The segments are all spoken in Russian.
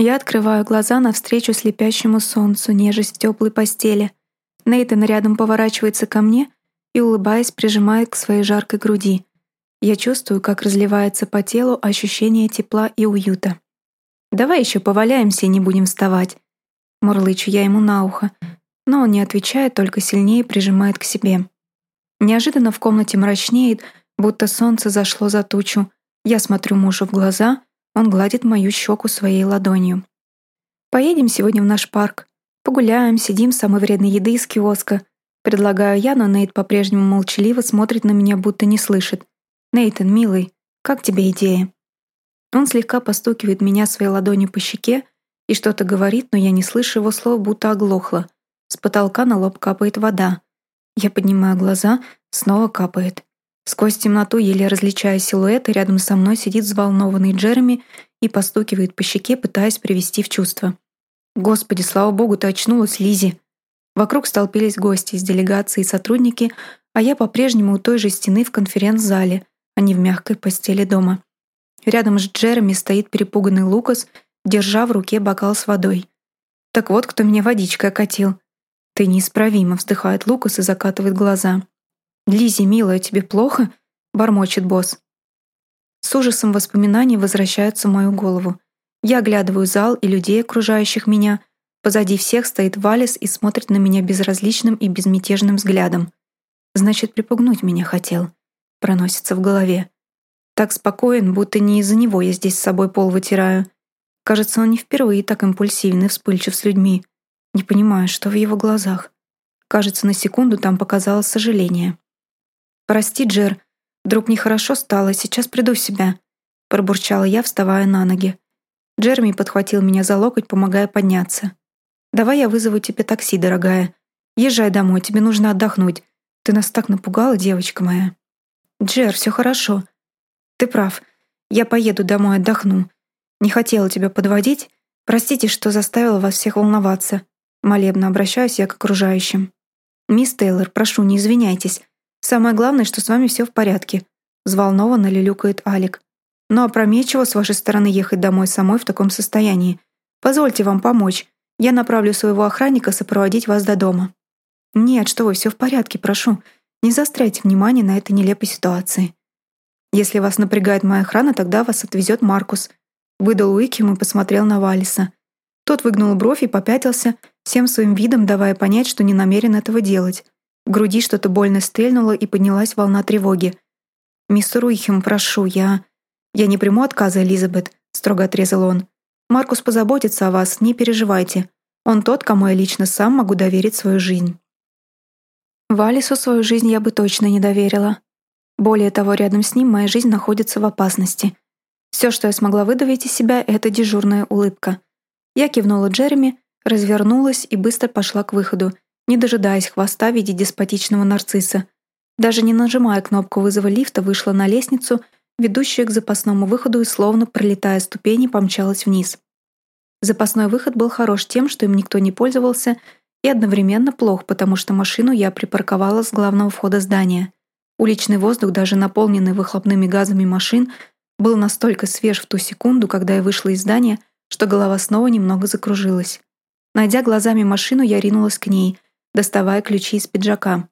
Я открываю глаза навстречу слепящему солнцу, нежесть в теплой постели. Нейтан рядом поворачивается ко мне и, улыбаясь, прижимает к своей жаркой груди. Я чувствую, как разливается по телу ощущение тепла и уюта. «Давай еще поваляемся и не будем вставать», — мурлычу я ему на ухо, но он не отвечает, только сильнее прижимает к себе. Неожиданно в комнате мрачнеет, будто солнце зашло за тучу. Я смотрю мужу в глаза, он гладит мою щеку своей ладонью. «Поедем сегодня в наш парк. Погуляем, сидим самой вредной еды из киоска». Предлагаю я, но Нейт по-прежнему молчаливо смотрит на меня, будто не слышит. «Нейтан, милый, как тебе идея?» Он слегка постукивает меня своей ладонью по щеке и что-то говорит, но я не слышу его слов, будто оглохла. С потолка на лоб капает вода. Я поднимаю глаза, снова капает. Сквозь темноту, еле различая силуэты, рядом со мной сидит взволнованный Джереми и постукивает по щеке, пытаясь привести в чувство. «Господи, слава богу, ты очнулась, Лизи. Вокруг столпились гости из делегации и сотрудники, а я по-прежнему у той же стены в конференц-зале, а не в мягкой постели дома. Рядом с Джереми стоит перепуганный Лукас, держа в руке бокал с водой. «Так вот, кто меня водичкой окатил». «Ты неисправимо», — вздыхает Лукас и закатывает глаза. Лизи, милая, тебе плохо?» — бормочет босс. С ужасом воспоминаний возвращаются в мою голову. Я оглядываю зал и людей, окружающих меня. Позади всех стоит Валис и смотрит на меня безразличным и безмятежным взглядом. Значит, припугнуть меня хотел. Проносится в голове. Так спокоен, будто не из-за него я здесь с собой пол вытираю. Кажется, он не впервые так импульсивен и вспыльчив с людьми. Не понимаю, что в его глазах. Кажется, на секунду там показалось сожаление. «Прости, Джер, вдруг нехорошо стало, сейчас приду в себя», пробурчала я, вставая на ноги. Джерми подхватил меня за локоть, помогая подняться. «Давай я вызову тебе такси, дорогая. Езжай домой, тебе нужно отдохнуть. Ты нас так напугала, девочка моя». «Джер, все хорошо. Ты прав. Я поеду домой, отдохну. Не хотела тебя подводить. Простите, что заставила вас всех волноваться». Молебно обращаюсь я к окружающим. «Мисс Тейлор, прошу, не извиняйтесь. Самое главное, что с вами все в порядке», — взволнованно лилюкает Алик. «Но опрометчиво с вашей стороны ехать домой самой в таком состоянии. Позвольте вам помочь. Я направлю своего охранника сопроводить вас до дома». «Нет, что вы, все в порядке, прошу. Не заостряйте внимание на этой нелепой ситуации. Если вас напрягает моя охрана, тогда вас отвезет Маркус», — выдал Уиким и посмотрел на Валиса. Тот выгнул бровь и попятился, всем своим видом давая понять, что не намерен этого делать. В груди что-то больно стрельнуло и поднялась волна тревоги. «Мистер Уихем, прошу, я...» «Я не приму отказа, Элизабет», — строго отрезал он. «Маркус позаботится о вас, не переживайте. Он тот, кому я лично сам могу доверить свою жизнь». Валису свою жизнь я бы точно не доверила. Более того, рядом с ним моя жизнь находится в опасности. Все, что я смогла выдавить из себя, это дежурная улыбка. Я кивнула Джереми, развернулась и быстро пошла к выходу, не дожидаясь хвоста в виде деспотичного нарцисса. Даже не нажимая кнопку вызова лифта, вышла на лестницу, ведущую к запасному выходу и, словно пролетая ступени, помчалась вниз. Запасной выход был хорош тем, что им никто не пользовался, и одновременно плох, потому что машину я припарковала с главного входа здания. Уличный воздух, даже наполненный выхлопными газами машин, был настолько свеж в ту секунду, когда я вышла из здания, что голова снова немного закружилась. Найдя глазами машину, я ринулась к ней — доставая ключи из пиджака.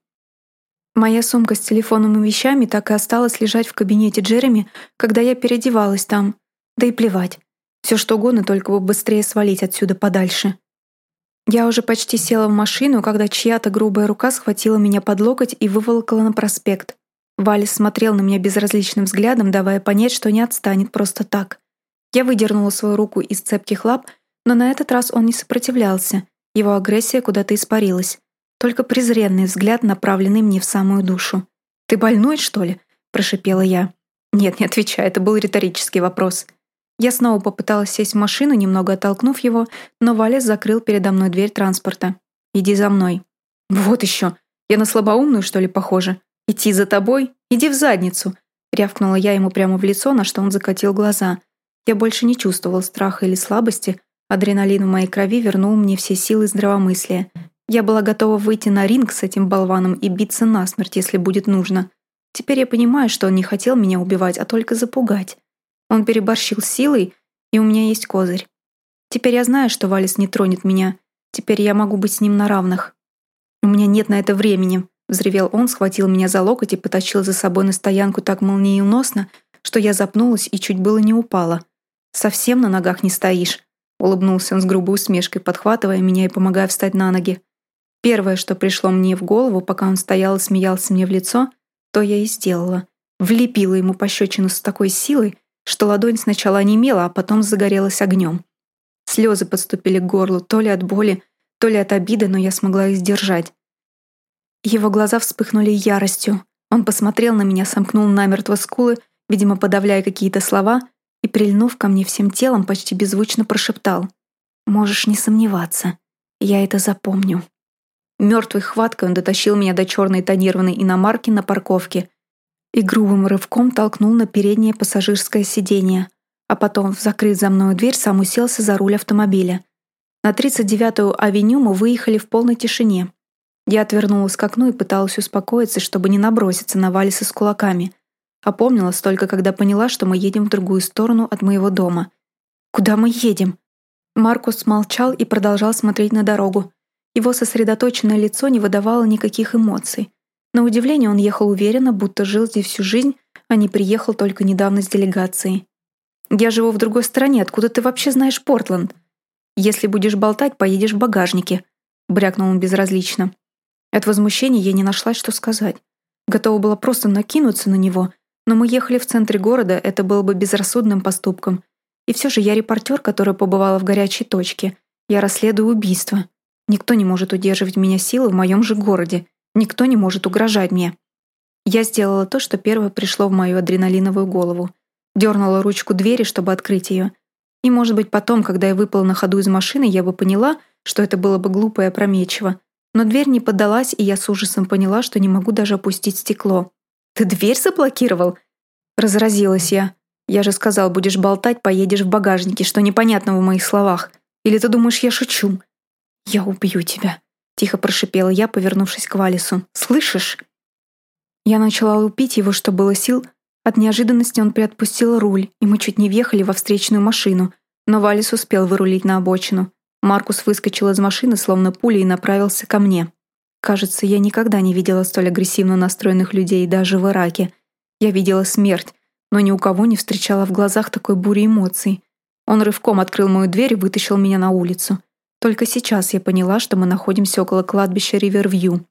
Моя сумка с телефоном и вещами так и осталась лежать в кабинете Джереми, когда я переодевалась там. Да и плевать. Все что угодно, только бы быстрее свалить отсюда подальше. Я уже почти села в машину, когда чья-то грубая рука схватила меня под локоть и выволокла на проспект. Валис смотрел на меня безразличным взглядом, давая понять, что не отстанет просто так. Я выдернула свою руку из цепких лап, но на этот раз он не сопротивлялся. Его агрессия куда-то испарилась. Только презренный взгляд, направленный мне в самую душу. «Ты больной, что ли?» – прошипела я. «Нет, не отвечай, это был риторический вопрос». Я снова попыталась сесть в машину, немного оттолкнув его, но Валя закрыл передо мной дверь транспорта. «Иди за мной». «Вот еще! Я на слабоумную, что ли, похожа? Идти за тобой? Иди в задницу!» Рявкнула я ему прямо в лицо, на что он закатил глаза. Я больше не чувствовал страха или слабости. Адреналин в моей крови вернул мне все силы здравомыслия. Я была готова выйти на ринг с этим болваном и биться насмерть, если будет нужно. Теперь я понимаю, что он не хотел меня убивать, а только запугать. Он переборщил силой, и у меня есть козырь. Теперь я знаю, что Валис не тронет меня. Теперь я могу быть с ним на равных. «У меня нет на это времени», — взревел он, схватил меня за локоть и потащил за собой на стоянку так молниеносно, что я запнулась и чуть было не упала. «Совсем на ногах не стоишь», — улыбнулся он с грубой усмешкой, подхватывая меня и помогая встать на ноги. Первое, что пришло мне в голову, пока он стоял и смеялся мне в лицо, то я и сделала. Влепила ему пощечину с такой силой, что ладонь сначала онемела, а потом загорелась огнем. Слезы подступили к горлу, то ли от боли, то ли от обиды, но я смогла их сдержать. Его глаза вспыхнули яростью. Он посмотрел на меня, сомкнул намертво скулы, видимо, подавляя какие-то слова, и, прильнув ко мне всем телом, почти беззвучно прошептал. «Можешь не сомневаться. Я это запомню». Мертвой хваткой он дотащил меня до черной тонированной иномарки на парковке и грубым рывком толкнул на переднее пассажирское сиденье, а потом, закрыв за мною дверь, сам уселся за руль автомобиля. На 39-ю авеню мы выехали в полной тишине. Я отвернулась к окну и пыталась успокоиться, чтобы не наброситься на Валиса с кулаками. Опомнилась только, когда поняла, что мы едем в другую сторону от моего дома. «Куда мы едем?» Маркус молчал и продолжал смотреть на дорогу. Его сосредоточенное лицо не выдавало никаких эмоций. На удивление он ехал уверенно, будто жил здесь всю жизнь, а не приехал только недавно с делегацией. «Я живу в другой стране, откуда ты вообще знаешь Портленд?» «Если будешь болтать, поедешь в багажнике», — брякнул он безразлично. От возмущения я не нашла, что сказать. Готова была просто накинуться на него, но мы ехали в центре города, это было бы безрассудным поступком. И все же я репортер, которая побывала в горячей точке. Я расследую убийство. Никто не может удерживать меня силы в моем же городе. Никто не может угрожать мне. Я сделала то, что первое пришло в мою адреналиновую голову. Дернула ручку двери, чтобы открыть ее. И, может быть, потом, когда я выпала на ходу из машины, я бы поняла, что это было бы глупо и опрометчиво. Но дверь не поддалась, и я с ужасом поняла, что не могу даже опустить стекло. «Ты дверь заблокировал?» Разразилась я. «Я же сказал, будешь болтать, поедешь в багажнике, что непонятно в моих словах. Или ты думаешь, я шучу?» «Я убью тебя», — тихо прошипела я, повернувшись к Валису. «Слышишь?» Я начала лупить его, что было сил, от неожиданности он приотпустил руль, и мы чуть не въехали во встречную машину, но Валис успел вырулить на обочину. Маркус выскочил из машины, словно пуля, и направился ко мне. Кажется, я никогда не видела столь агрессивно настроенных людей даже в Ираке. Я видела смерть, но ни у кого не встречала в глазах такой бури эмоций. Он рывком открыл мою дверь и вытащил меня на улицу. Только сейчас я поняла, что мы находимся около кладбища Ривервью.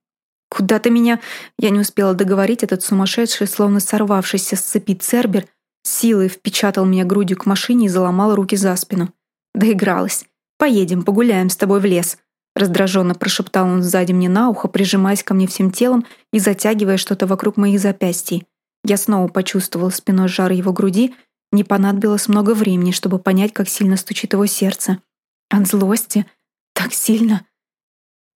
«Куда ты меня...» Я не успела договорить, этот сумасшедший, словно сорвавшийся с цепи цербер, силой впечатал меня грудью к машине и заломал руки за спину. Доигралась. «Поедем, погуляем с тобой в лес», раздраженно прошептал он сзади мне на ухо, прижимаясь ко мне всем телом и затягивая что-то вокруг моих запястий. Я снова почувствовал спиной жар его груди, не понадобилось много времени, чтобы понять, как сильно стучит его сердце. От злости? Так сильно?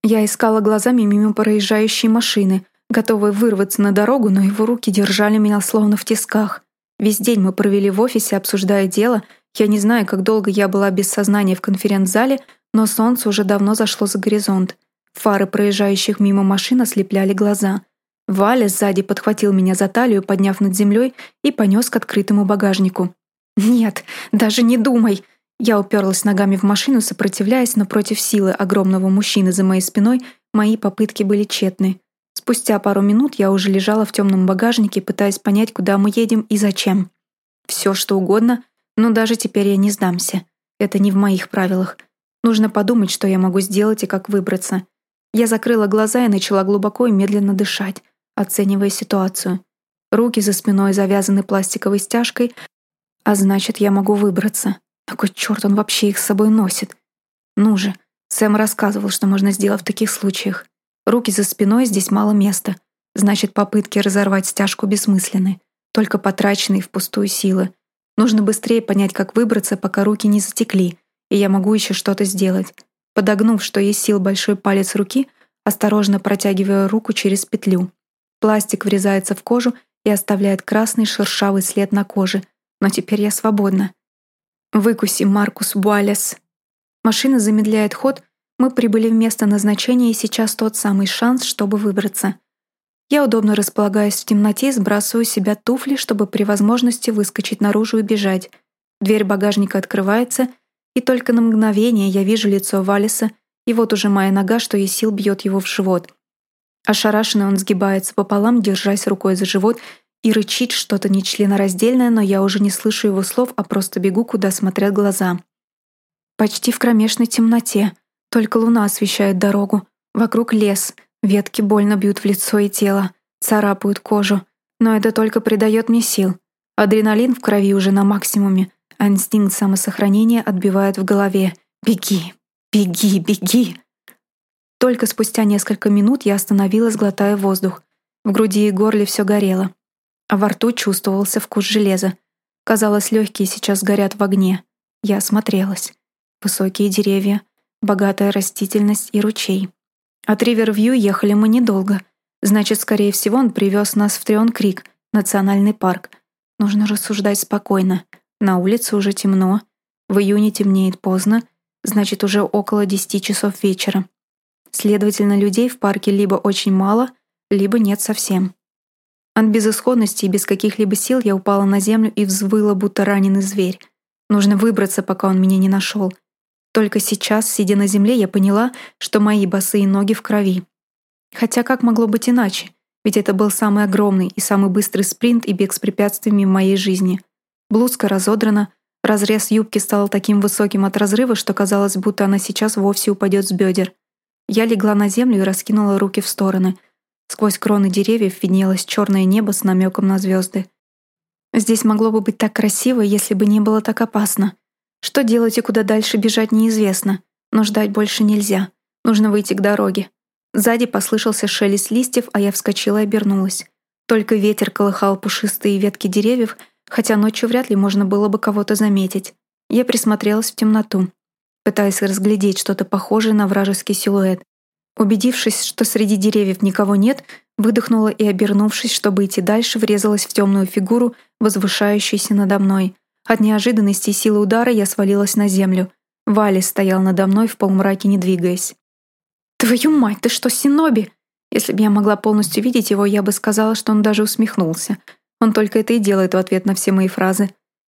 Я искала глазами мимо проезжающей машины, готовой вырваться на дорогу, но его руки держали меня словно в тисках. Весь день мы провели в офисе, обсуждая дело. Я не знаю, как долго я была без сознания в конференц-зале, но солнце уже давно зашло за горизонт. Фары проезжающих мимо машин ослепляли глаза. Валя сзади подхватил меня за талию, подняв над землей, и понес к открытому багажнику. «Нет, даже не думай!» Я уперлась ногами в машину, сопротивляясь, но против силы огромного мужчины за моей спиной мои попытки были тщетны. Спустя пару минут я уже лежала в темном багажнике, пытаясь понять, куда мы едем и зачем. Все, что угодно, но даже теперь я не сдамся. Это не в моих правилах. Нужно подумать, что я могу сделать и как выбраться. Я закрыла глаза и начала глубоко и медленно дышать, оценивая ситуацию. Руки за спиной завязаны пластиковой стяжкой, а значит, я могу выбраться. На кой черт он вообще их с собой носит? Ну же, Сэм рассказывал, что можно сделать в таких случаях. Руки за спиной, здесь мало места. Значит, попытки разорвать стяжку бессмысленны. Только потраченные впустую силы. Нужно быстрее понять, как выбраться, пока руки не затекли, и я могу еще что-то сделать. Подогнув, что есть сил большой палец руки, осторожно протягиваю руку через петлю. Пластик врезается в кожу и оставляет красный шершавый след на коже. Но теперь я свободна. «Выкуси, Маркус Буалес». Машина замедляет ход, мы прибыли в место назначения, и сейчас тот самый шанс, чтобы выбраться. Я удобно располагаюсь в темноте и сбрасываю с себя туфли, чтобы при возможности выскочить наружу и бежать. Дверь багажника открывается, И только на мгновение я вижу лицо Валиса, и вот уже моя нога, что из сил бьет его в живот. Ошарашенный он сгибается пополам, держась рукой за живот, и рычит что-то нечленораздельное, но я уже не слышу его слов, а просто бегу, куда смотрят глаза. Почти в кромешной темноте. Только луна освещает дорогу. Вокруг лес. Ветки больно бьют в лицо и тело. Царапают кожу. Но это только придает мне сил. Адреналин в крови уже на максимуме, а инстинкт самосохранения отбивает в голове. «Беги! Беги! Беги!» Только спустя несколько минут я остановилась, глотая воздух. В груди и горле все горело а во рту чувствовался вкус железа. Казалось, легкие сейчас горят в огне. Я осмотрелась. Высокие деревья, богатая растительность и ручей. От Ривервью ехали мы недолго. Значит, скорее всего, он привез нас в Трион-Крик, национальный парк. Нужно рассуждать спокойно. На улице уже темно. В июне темнеет поздно, значит, уже около десяти часов вечера. Следовательно, людей в парке либо очень мало, либо нет совсем. От безысходности и без каких-либо сил я упала на землю и взвыла, будто раненый зверь. Нужно выбраться, пока он меня не нашел. Только сейчас, сидя на земле, я поняла, что мои босые ноги в крови. Хотя как могло быть иначе? Ведь это был самый огромный и самый быстрый спринт и бег с препятствиями в моей жизни. Блузка разодрана, разрез юбки стал таким высоким от разрыва, что казалось, будто она сейчас вовсе упадет с бедер. Я легла на землю и раскинула руки в стороны — Сквозь кроны деревьев виднелось черное небо с намеком на звезды. Здесь могло бы быть так красиво, если бы не было так опасно. Что делать и куда дальше бежать неизвестно, но ждать больше нельзя. Нужно выйти к дороге. Сзади послышался шелест листьев, а я вскочила и обернулась. Только ветер колыхал пушистые ветки деревьев, хотя ночью вряд ли можно было бы кого-то заметить. Я присмотрелась в темноту, пытаясь разглядеть что-то похожее на вражеский силуэт. Убедившись, что среди деревьев никого нет, выдохнула и, обернувшись, чтобы идти дальше, врезалась в темную фигуру, возвышающуюся надо мной. От неожиданности и силы удара я свалилась на землю. Валис стоял надо мной в полумраке, не двигаясь. «Твою мать, ты что, Синоби?» Если бы я могла полностью видеть его, я бы сказала, что он даже усмехнулся. Он только это и делает в ответ на все мои фразы.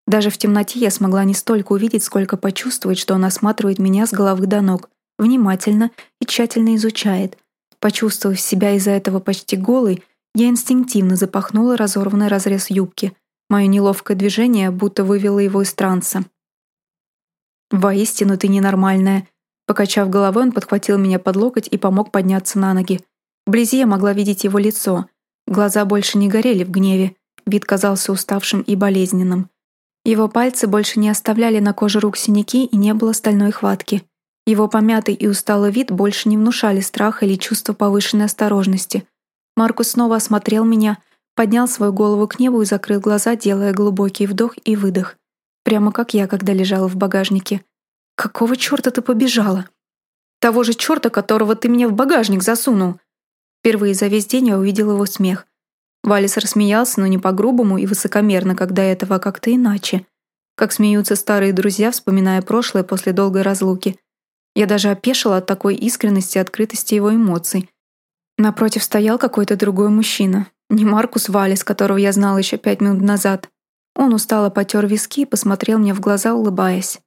Даже в темноте я смогла не столько увидеть, сколько почувствовать, что он осматривает меня с головы до ног внимательно и тщательно изучает. Почувствовав себя из-за этого почти голой, я инстинктивно запахнула разорванный разрез юбки. Мое неловкое движение будто вывело его из транса. «Воистину ты ненормальная», Покачав головой, он подхватил меня под локоть и помог подняться на ноги. Вблизи я могла видеть его лицо. Глаза больше не горели в гневе. Вид казался уставшим и болезненным. Его пальцы больше не оставляли на коже рук синяки и не было стальной хватки. Его помятый и усталый вид больше не внушали страха или чувства повышенной осторожности. Маркус снова осмотрел меня, поднял свою голову к небу и закрыл глаза, делая глубокий вдох и выдох. Прямо как я, когда лежала в багажнике. «Какого черта ты побежала?» «Того же черта, которого ты мне в багажник засунул!» Впервые за весь день я увидел его смех. Валис рассмеялся, но не по-грубому и высокомерно, когда этого а как-то иначе. Как смеются старые друзья, вспоминая прошлое после долгой разлуки. Я даже опешила от такой искренности и открытости его эмоций. Напротив стоял какой-то другой мужчина. Не Маркус Валис, которого я знала еще пять минут назад. Он устало потер виски и посмотрел мне в глаза, улыбаясь.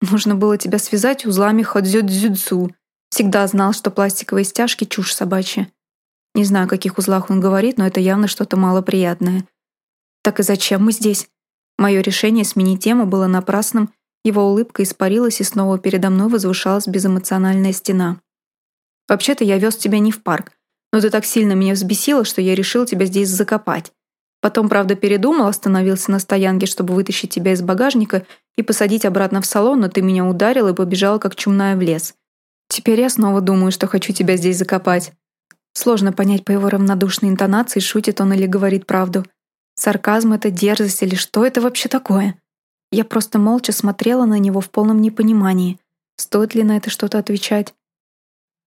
«Нужно было тебя связать узлами ходзё-дзюдзу. Всегда знал, что пластиковые стяжки — чушь собачья. Не знаю, о каких узлах он говорит, но это явно что-то малоприятное. Так и зачем мы здесь? Мое решение сменить тему было напрасным его улыбка испарилась, и снова передо мной возвышалась безэмоциональная стена. «Вообще-то я вез тебя не в парк, но ты так сильно меня взбесила, что я решил тебя здесь закопать. Потом, правда, передумал, остановился на стоянке, чтобы вытащить тебя из багажника и посадить обратно в салон, но ты меня ударил и побежала, как чумная в лес. Теперь я снова думаю, что хочу тебя здесь закопать». Сложно понять по его равнодушной интонации, шутит он или говорит правду. Сарказм — это дерзость или что это вообще такое? Я просто молча смотрела на него в полном непонимании. Стоит ли на это что-то отвечать?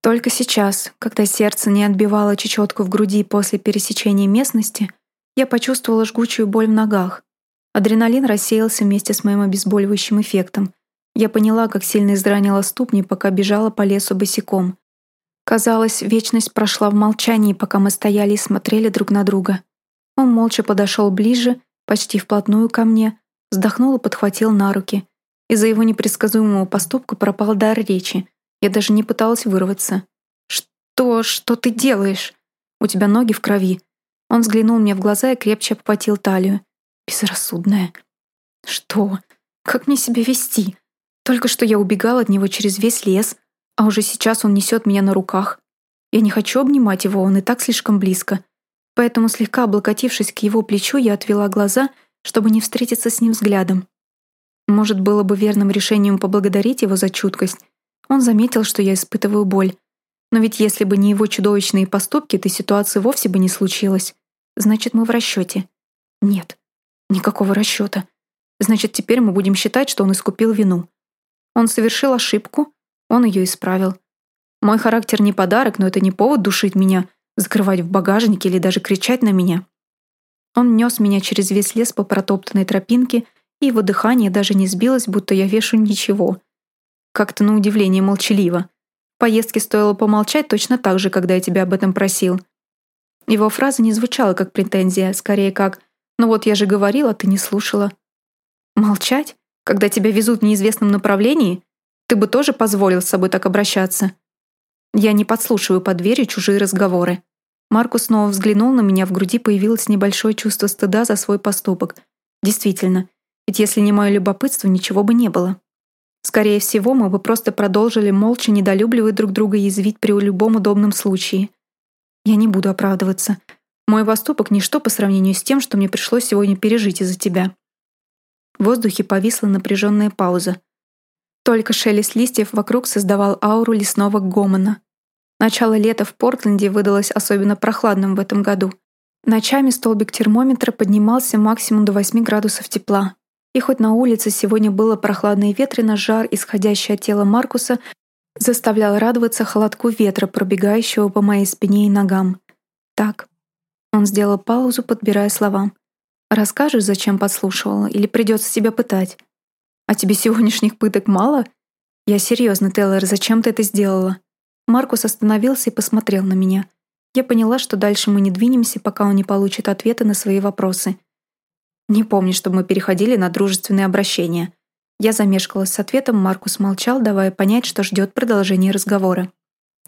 Только сейчас, когда сердце не отбивало чечетку в груди после пересечения местности, я почувствовала жгучую боль в ногах. Адреналин рассеялся вместе с моим обезболивающим эффектом. Я поняла, как сильно изранила ступни, пока бежала по лесу босиком. Казалось, вечность прошла в молчании, пока мы стояли и смотрели друг на друга. Он молча подошел ближе, почти вплотную ко мне, Вздохнул подхватил на руки. Из-за его непредсказуемого поступка пропал дар речи. Я даже не пыталась вырваться. «Что? Что ты делаешь? У тебя ноги в крови». Он взглянул мне в глаза и крепче обхватил талию. «Безрассудная». «Что? Как мне себя вести? Только что я убегала от него через весь лес, а уже сейчас он несет меня на руках. Я не хочу обнимать его, он и так слишком близко. Поэтому, слегка облокотившись к его плечу, я отвела глаза, чтобы не встретиться с ним взглядом. Может, было бы верным решением поблагодарить его за чуткость. Он заметил, что я испытываю боль. Но ведь если бы не его чудовищные поступки, то ситуации вовсе бы не случилось. Значит, мы в расчете. Нет, никакого расчета. Значит, теперь мы будем считать, что он искупил вину. Он совершил ошибку, он ее исправил. Мой характер не подарок, но это не повод душить меня, закрывать в багажнике или даже кричать на меня. Он нес меня через весь лес по протоптанной тропинке, и его дыхание даже не сбилось, будто я вешу ничего. Как-то на удивление молчаливо. Поездке стоило помолчать точно так же, когда я тебя об этом просил. Его фраза не звучала как претензия, скорее как «Ну вот я же говорила, ты не слушала». Молчать? Когда тебя везут в неизвестном направлении? Ты бы тоже позволил с собой так обращаться? Я не подслушиваю под дверью чужие разговоры. Маркус снова взглянул на меня, в груди появилось небольшое чувство стыда за свой поступок. Действительно, ведь если не мое любопытство, ничего бы не было. Скорее всего, мы бы просто продолжили молча недолюбливать друг друга и язвить при любом удобном случае. Я не буду оправдываться. Мой поступок — ничто по сравнению с тем, что мне пришлось сегодня пережить из-за тебя. В воздухе повисла напряженная пауза. Только шелест листьев вокруг создавал ауру лесного гомона. Начало лета в Портленде выдалось особенно прохладным в этом году. Ночами столбик термометра поднимался максимум до 8 градусов тепла. И хоть на улице сегодня было прохладно и ветрено, жар, исходящий от тела Маркуса, заставлял радоваться холодку ветра, пробегающего по моей спине и ногам. Так. Он сделал паузу, подбирая слова. «Расскажешь, зачем подслушивала, или придется себя пытать?» «А тебе сегодняшних пыток мало?» «Я серьезно, Тейлор, зачем ты это сделала?» Маркус остановился и посмотрел на меня. Я поняла, что дальше мы не двинемся, пока он не получит ответы на свои вопросы. Не помню, чтобы мы переходили на дружественные обращения. Я замешкалась с ответом, Маркус молчал, давая понять, что ждет продолжения разговора.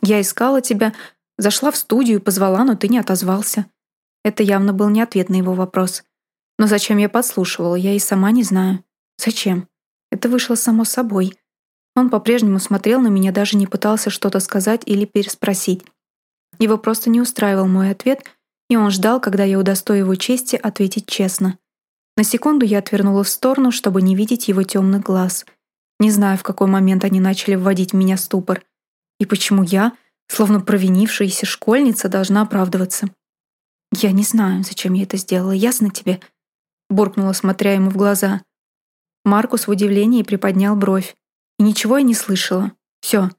«Я искала тебя, зашла в студию, позвала, но ты не отозвался». Это явно был не ответ на его вопрос. Но зачем я подслушивала, я и сама не знаю. Зачем? Это вышло само собой. Он по-прежнему смотрел на меня, даже не пытался что-то сказать или переспросить. Его просто не устраивал мой ответ, и он ждал, когда я удостою его чести ответить честно. На секунду я отвернула в сторону, чтобы не видеть его темных глаз. Не знаю, в какой момент они начали вводить меня ступор. И почему я, словно провинившаяся школьница, должна оправдываться. «Я не знаю, зачем я это сделала, ясно тебе?» Буркнула, смотря ему в глаза. Маркус в удивлении приподнял бровь. И ничего я не слышала. Все.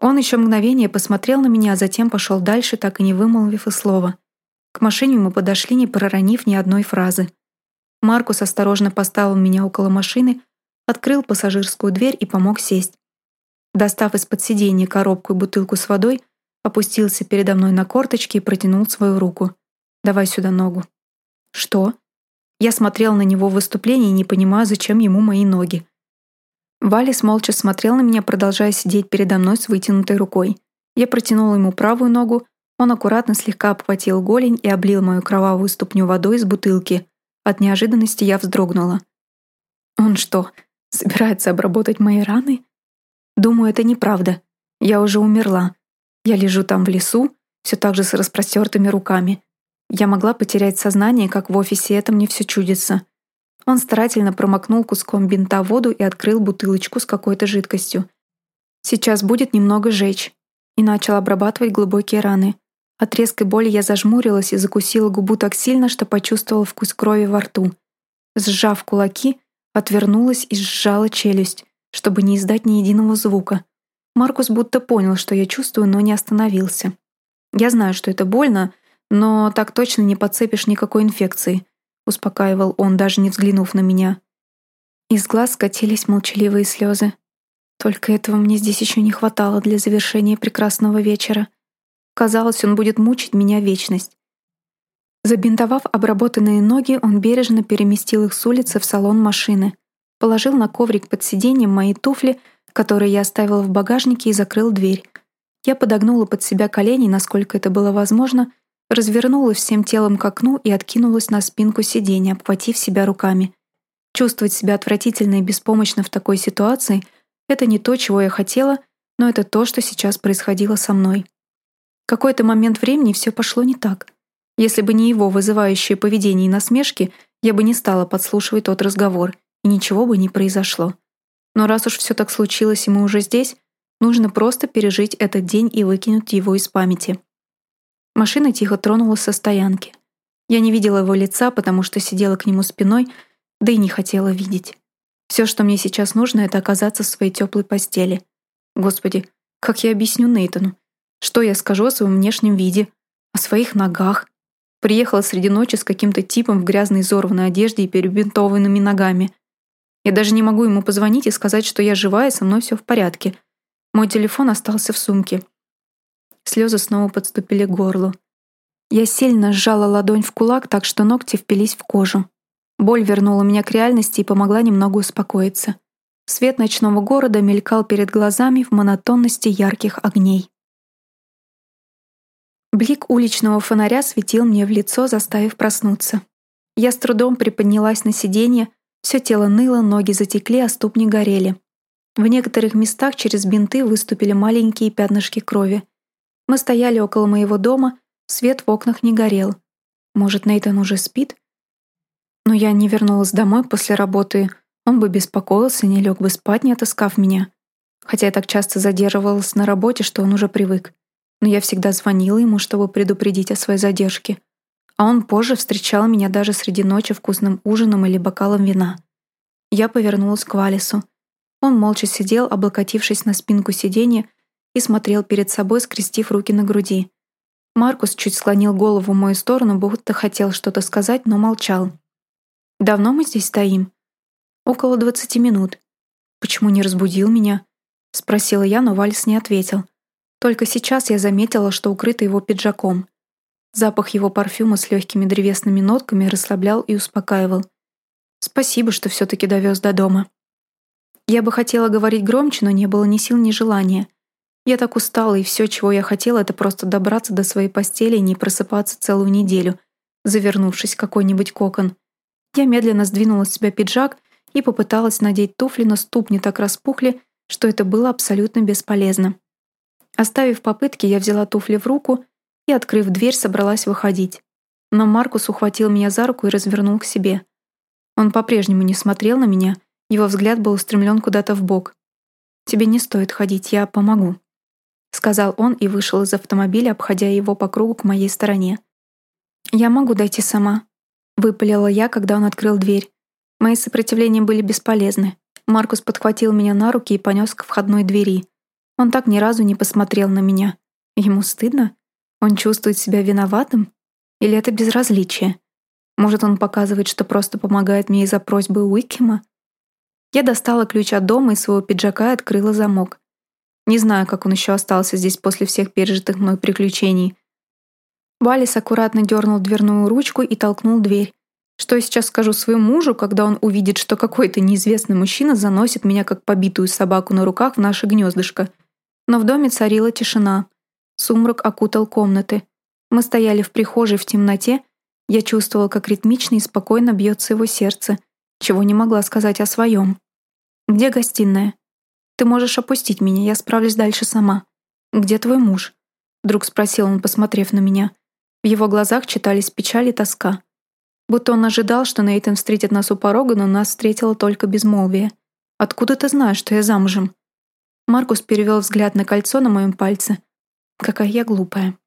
Он еще мгновение посмотрел на меня, а затем пошел дальше, так и не вымолвив и слова. К машине мы подошли, не проронив ни одной фразы. Маркус осторожно поставил меня около машины, открыл пассажирскую дверь и помог сесть. Достав из-под сиденья коробку и бутылку с водой, опустился передо мной на корточки и протянул свою руку. «Давай сюда ногу». «Что?» Я смотрел на него в выступлении, не понимая, зачем ему мои ноги. Валис молча смотрел на меня, продолжая сидеть передо мной с вытянутой рукой. Я протянула ему правую ногу, он аккуратно слегка обхватил голень и облил мою кровавую ступню водой из бутылки. От неожиданности я вздрогнула. Он что, собирается обработать мои раны? Думаю, это неправда. Я уже умерла. Я лежу там в лесу, все так же с распростертыми руками. Я могла потерять сознание, как в офисе, это мне все чудится. Он старательно промокнул куском бинта воду и открыл бутылочку с какой-то жидкостью. Сейчас будет немного жечь. И начал обрабатывать глубокие раны. От резкой боли я зажмурилась и закусила губу так сильно, что почувствовала вкус крови во рту. Сжав кулаки, отвернулась и сжала челюсть, чтобы не издать ни единого звука. Маркус будто понял, что я чувствую, но не остановился. Я знаю, что это больно, но так точно не подцепишь никакой инфекции, успокаивал он, даже не взглянув на меня. Из глаз скатились молчаливые слезы. Только этого мне здесь еще не хватало для завершения прекрасного вечера. Казалось, он будет мучить меня вечность. Забинтовав обработанные ноги, он бережно переместил их с улицы в салон машины. Положил на коврик под сиденьем мои туфли, которые я оставила в багажнике, и закрыл дверь. Я подогнула под себя колени, насколько это было возможно, развернулась всем телом к окну и откинулась на спинку сиденья, обхватив себя руками. Чувствовать себя отвратительно и беспомощно в такой ситуации — это не то, чего я хотела, но это то, что сейчас происходило со мной. Какой-то момент времени все пошло не так. Если бы не его вызывающее поведение и насмешки, я бы не стала подслушивать тот разговор, и ничего бы не произошло. Но раз уж все так случилось, и мы уже здесь, Нужно просто пережить этот день и выкинуть его из памяти. Машина тихо тронулась со стоянки. Я не видела его лица, потому что сидела к нему спиной, да и не хотела видеть. Все, что мне сейчас нужно, это оказаться в своей теплой постели. Господи, как я объясню Нейтану? Что я скажу о своем внешнем виде? О своих ногах? Приехала среди ночи с каким-то типом в грязной изорванной одежде и перебинтованными ногами. Я даже не могу ему позвонить и сказать, что я жива и со мной все в порядке. Мой телефон остался в сумке. Слезы снова подступили к горлу. Я сильно сжала ладонь в кулак, так что ногти впились в кожу. Боль вернула меня к реальности и помогла немного успокоиться. Свет ночного города мелькал перед глазами в монотонности ярких огней. Блик уличного фонаря светил мне в лицо, заставив проснуться. Я с трудом приподнялась на сиденье, все тело ныло, ноги затекли, а ступни горели. В некоторых местах через бинты выступили маленькие пятнышки крови. Мы стояли около моего дома, свет в окнах не горел. Может, Нейтан уже спит? Но я не вернулась домой после работы, он бы беспокоился, не лег бы спать, не отыскав меня. Хотя я так часто задерживалась на работе, что он уже привык. Но я всегда звонила ему, чтобы предупредить о своей задержке. А он позже встречал меня даже среди ночи вкусным ужином или бокалом вина. Я повернулась к Валису. Он молча сидел, облокотившись на спинку сиденья, и смотрел перед собой, скрестив руки на груди. Маркус чуть склонил голову в мою сторону, будто хотел что-то сказать, но молчал. «Давно мы здесь стоим?» «Около двадцати минут». «Почему не разбудил меня?» — спросила я, но Вальс не ответил. Только сейчас я заметила, что укрыта его пиджаком. Запах его парфюма с легкими древесными нотками расслаблял и успокаивал. «Спасибо, что все-таки довез до дома». Я бы хотела говорить громче, но не было ни сил, ни желания. Я так устала, и все, чего я хотела, это просто добраться до своей постели и не просыпаться целую неделю, завернувшись в какой-нибудь кокон. Я медленно сдвинула с себя пиджак и попыталась надеть туфли, но ступни так распухли, что это было абсолютно бесполезно. Оставив попытки, я взяла туфли в руку и, открыв дверь, собралась выходить. Но Маркус ухватил меня за руку и развернул к себе. Он по-прежнему не смотрел на меня, его взгляд был устремлен куда-то в бок. «Тебе не стоит ходить, я помогу», — сказал он и вышел из автомобиля, обходя его по кругу к моей стороне. «Я могу дойти сама», — выпалила я, когда он открыл дверь. Мои сопротивления были бесполезны. Маркус подхватил меня на руки и понес к входной двери. Он так ни разу не посмотрел на меня. Ему стыдно? Он чувствует себя виноватым? Или это безразличие? Может, он показывает, что просто помогает мне из-за просьбы Уикема? Я достала ключ от дома из своего пиджака и открыла замок. Не знаю, как он еще остался здесь после всех пережитых мной приключений. Валис аккуратно дернул дверную ручку и толкнул дверь. Что я сейчас скажу своему мужу, когда он увидит, что какой-то неизвестный мужчина заносит меня как побитую собаку на руках в наше гнездышко? Но в доме царила тишина. Сумрак окутал комнаты. Мы стояли в прихожей в темноте. Я чувствовала, как ритмично и спокойно бьется его сердце, чего не могла сказать о своем. «Где гостиная?» «Ты можешь опустить меня, я справлюсь дальше сама». «Где твой муж?» Вдруг спросил он, посмотрев на меня. В его глазах читались печаль и тоска. Будто он ожидал, что Нейтан встретит нас у порога, но нас встретило только безмолвие. «Откуда ты знаешь, что я замужем?» Маркус перевел взгляд на кольцо на моем пальце. Какая я глупая.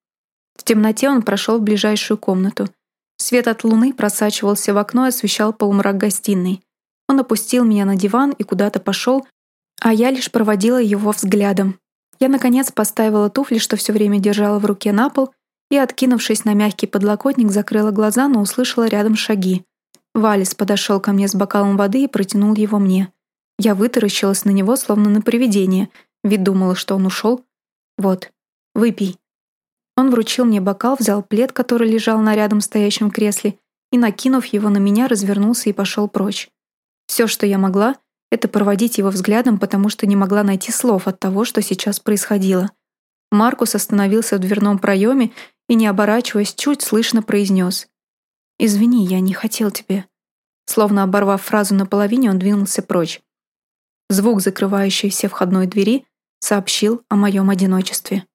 В темноте он прошел в ближайшую комнату. Свет от луны просачивался в окно и освещал полумрак гостиной. Он опустил меня на диван и куда-то пошел, а я лишь проводила его взглядом. Я, наконец, поставила туфли, что все время держала в руке на пол, и, откинувшись на мягкий подлокотник, закрыла глаза, но услышала рядом шаги. Валис подошел ко мне с бокалом воды и протянул его мне. Я вытаращилась на него, словно на привидение, ведь думала, что он ушел. «Вот, выпей». Он вручил мне бокал, взял плед, который лежал на рядом стоящем кресле, и, накинув его на меня, развернулся и пошел прочь. Все, что я могла, это проводить его взглядом, потому что не могла найти слов от того, что сейчас происходило. Маркус остановился в дверном проеме и, не оборачиваясь, чуть слышно произнес. «Извини, я не хотел тебе». Словно оборвав фразу наполовине, он двинулся прочь. Звук закрывающейся входной двери сообщил о моем одиночестве.